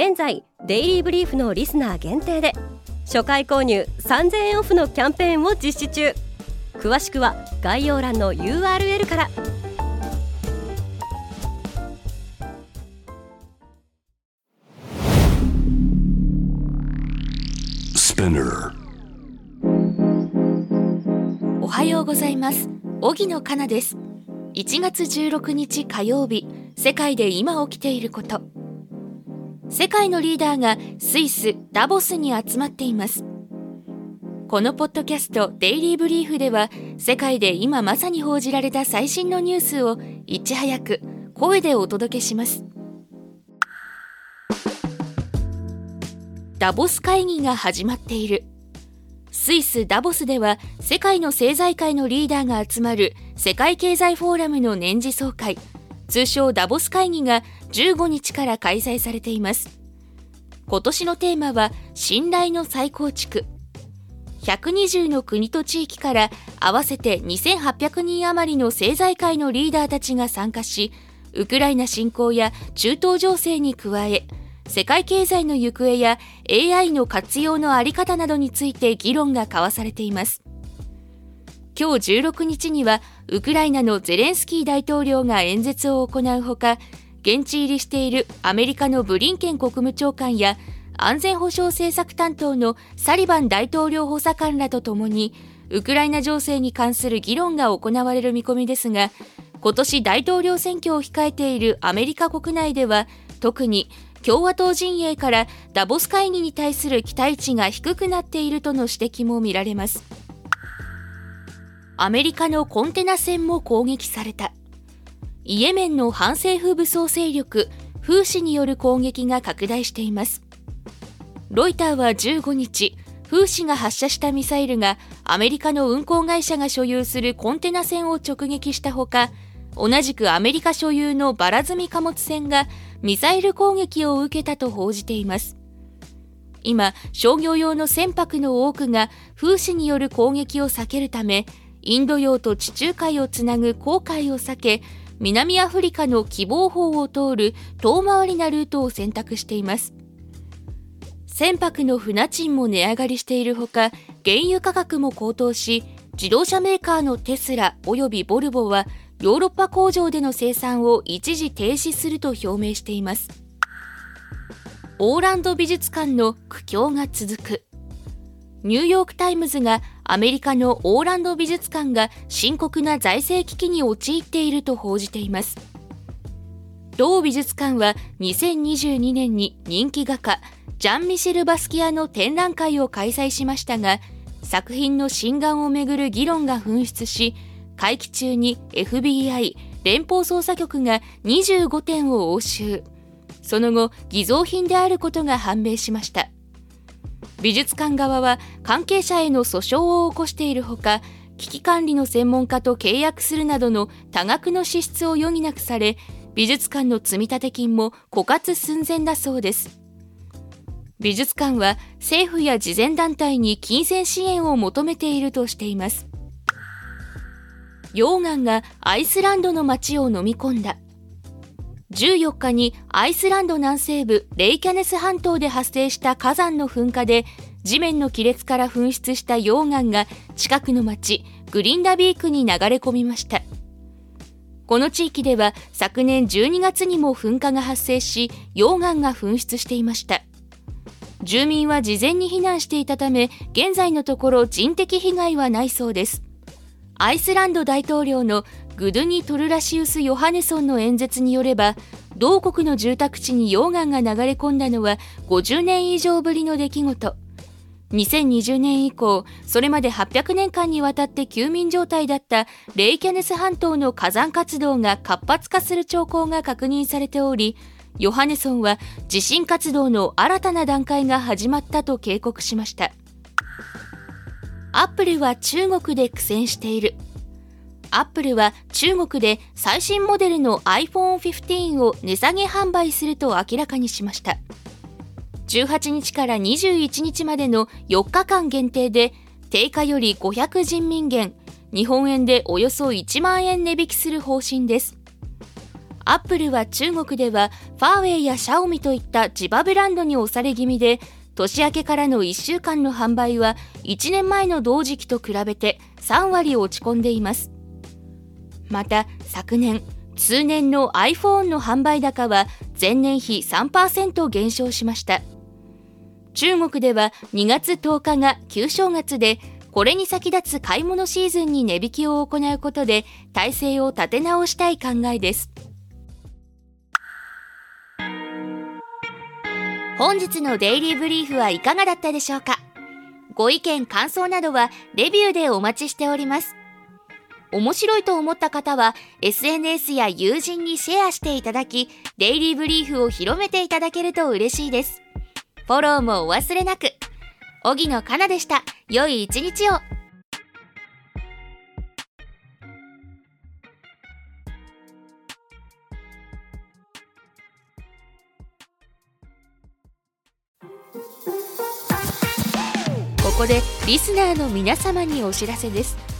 現在デイリーブリーフのリスナー限定で初回購入3000円オフのキャンペーンを実施中。詳しくは概要欄の URL から。おはようございます。荻野かなです。1月16日火曜日世界で今起きていること世界のリーダーがスイス・ダボスに集まっています。このポッドキャストデイリーブリーフでは世界で今まさに報じられた最新のニュースをいち早く声でお届けします。ダボス会議が始まっている。スイス・ダボスでは世界の政財界のリーダーが集まる世界経済フォーラムの年次総会。通称ダボス会議が15日から開催されています。今年のテーマは信頼の再構築。120の国と地域から合わせて2800人余りの政財界のリーダーたちが参加しウクライナ侵攻や中東情勢に加え世界経済の行方や AI の活用のあり方などについて議論が交わされています。今日16日にはウクライナのゼレンスキー大統領が演説を行うほか現地入りしている。アメリカのブリンケン国務長官や安全保障政策担当のサリバン大統領補佐官らとともにウクライナ情勢に関する議論が行われる見込みですが今年大統領選挙を控えているアメリカ国内では特に共和党陣営からダボス会議に対する期待値が低くなっているとの指摘も見られます。アメリカのコンテナ船も攻撃された。イエメンの反政府武装勢力フーシによる攻撃が拡大しています。ロイターは15日フーシが発射したミサイルがアメリカの運航会社が所有するコンテナ船を直撃したほか同じくアメリカ所有のバラ積み貨物船がミサイル攻撃を受けたと報じています。今商業用の船舶の多くが風刺による攻撃を避けるためインド洋と地中海をつなぐ航海を避け南アフリカの希望法を通る遠回りなルートを選択しています。船舶の船賃も値上がりしているほか原油価格も高騰し自動車メーカーのテスラおよびボルボはヨーロッパ工場での生産を一時停止すると表明しています。オーランド美術館の苦境が続く。ニューヨーク・タイムズがアメリカのオーランド美術館が深刻な財政危機に陥っていると報じています。同美術館は2022年に人気画家ジャン・ミシェル・バスキアの展覧会を開催しましたが作品の真贋をめぐる議論が噴出し会期中に FBI 連邦捜査局が25点を押収。その後偽造品であることが判明しました。美術館側は関係者への訴訟を起こしているほか危機管理の専門家と契約するなどの多額の支出を余儀なくされ美術館の積立金も枯渇寸前だそうです。美術館は政府や慈善団体に金銭支援を求めているとしています。溶岩がアイスランドの街を飲み込んだ。14日にアイスランド南西部レイキャネス半島で発生した火山の噴火で地面の亀裂から噴出した溶岩が近くの町グリンダビークに流れ込みました。この地域では昨年12月にも噴火が発生し溶岩が噴出していました。住民は事前に避難していたため現在のところ人的被害はないそうです。アイスランド大統領のグドゥニ・トルラシウス・ヨハネソンの演説によれば同国の住宅地に溶岩が流れ込んだのは50年以上ぶりの出来事。2020年以降それまで800年間にわたって休眠状態だったレイキャネス半島の火山活動が活発化する兆候が確認されておりヨハネソンは地震活動の新たな段階が始まったと警告しました。アップルは中国で苦戦している。アップルは中国で最新モデルの iPhone15 を値下げ販売すると明らかにしました。18日から21日までの4日間限定で定価より500人民元日本円でおよそ1万円値引きする方針です。アップルは中国ではファーウェイやシャオミといった地場ブランドに押され気味で年明けからの1週間の販売は1年前の同時期と比べて3割落ち込んでいます。また昨年通年の iPhone の販売高は前年比3%減少しました。中国では2月10日が旧正月でこれに先立つ買い物シーズンに値引きを行うことで体制を立て直したい考えです。本日のデイリーブリーフはいかがだったでしょうか？ご意見感想などはレビューでお待ちしております。面白いと思った方は SNS や友人にシェアしていただきデイリーブリーフを広めていただけると嬉しいです。フォローもお忘れなく。荻野かなでした。良い一日を。ここでリスナーの皆様にお知らせです。